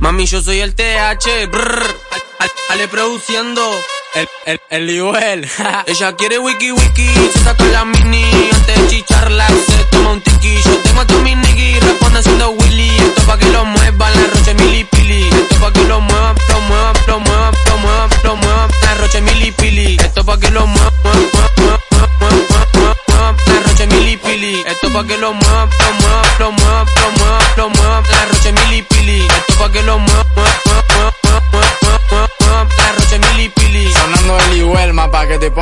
Mami, yo soy el TH, brrr, ale produciendo. El, el, el Liuel. Ella quiere wiki wiki, se saca la mini antes de chicharla, se toma un tiki. Yo tengo a tu mini responde haciendo Willy. Esto pa' que lo muevan, la roche mili pili. Esto pa' que lo muevan, lo muevan, lo muevan, lo muevan, lo muevan, la roche mili pili. Esto pa' que lo muevan, la roche mili pili. Esto pa' que muevan, lo muevan, lo muevan, lo muevan,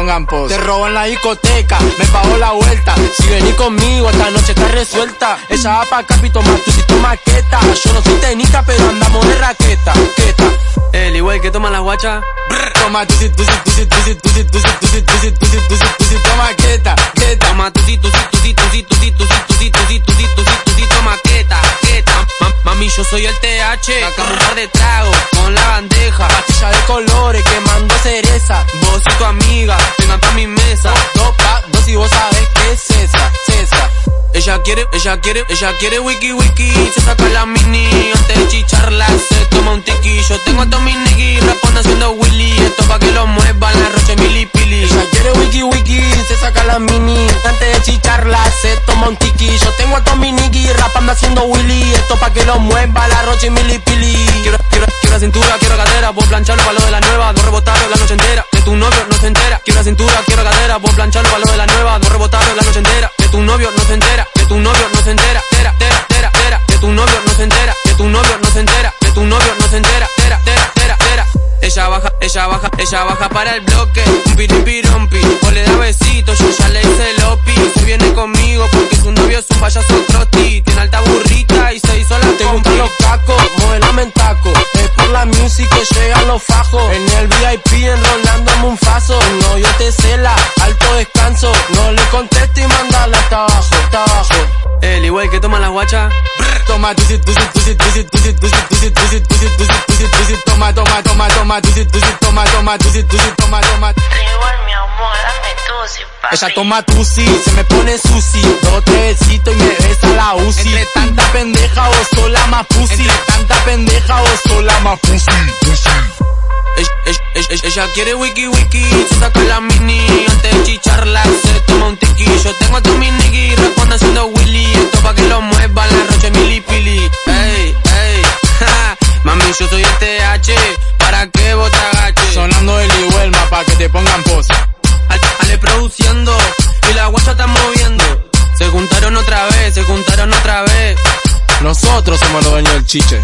pongan pos. Te robo en la discoteca, me pago la vuelta. Si venís conmigo, esta noche está resuelta. Ella va pa' capito, más tú si maqueta. Yo no soy técnica, pero andamos de raqueta. Queta. El igual que toma las guachas. Toma tu si tu si tu si tu si tu si tu si tu si tu si tu si tu si tu si toma queta, queta. Toma tu si tu si tu si tu si tu si tu si tu si tu si tu si tu si tu si toma queta, queta. Ma- Mami, yo soy el TH, un par de tragos con la bandeja. Pastilla de colores, quemando cereza. Tu amiga, vengan pa' mi mesa. Dos pa, dos y vos sabés que es esa, esa. Ella quiere, ella quiere, ella quiere wiki wiki. Se saca la mini antes de chicharla, se toma un tiki. Yo tengo a tu mini responde haciendo Willy. Esto pa' que lo muevan, la roche mili pili. Ella quiere wiki wiki, se saca la mini Antes de chicharla se toma un tiki Yo tengo a Tommy Nicky rapando haciendo Willy Esto pa' que lo mueva la roche mili pili Quiero, quiero, quiero cintura, quiero cadera, vos plancharlo para lo de la nueva, dos rebotarlo la noche entera, novio no se entera. Quiero cintura, quiero cadera, vos plancharlo para lo de la nueva, dos rebotarlo la noche entera, que tu novio no se entera, que tu novio no se entera, tera, tera, tera, tera, que tu novio no se entera, que tu novio no se entera, que tu novio no se entera, tera, tera, tera, tera. Ella baja, ella baja, ella baja para el bloque, un piripirompi, o le da besitos, yo ya le hice el opi, se viene conmigo porque la music que llegan los fajos En el VIP enrolándome un faso No, yo te cela, alto descanso No le contesto y mandala hasta abajo, hasta abajo El igual que toma las guachas. Toma tu si tu si tu si tu si tu si tu si tu si tu si tu si tu si tu si tu si toma toma toma toma tu si tu si toma toma tu si tu si toma toma Igual mi amor, dame tú si papi. Ella toma tu si, se me pone sushi Dos tres y me besa la UCI Entre tanta pendeja vos sola más pussy Entre tanta pendeja vos sola más pussy Ella, ella- ella- ella quiere wiki wiki, se saca la mini antes de chicharla, se toma un tiki. Yo tengo a tu mini responde haciendo Willy. Esto pa' que lo muevan, la roche mili pili. Ey, ey, ja, mami, yo soy el TH, para que vos te agaches. Sonando el Iwelma pa' que te pongan pose Al- Ale produciendo y la guacha está moviendo. Se juntaron otra vez, se juntaron otra vez. Nosotros somos los dueños del chiche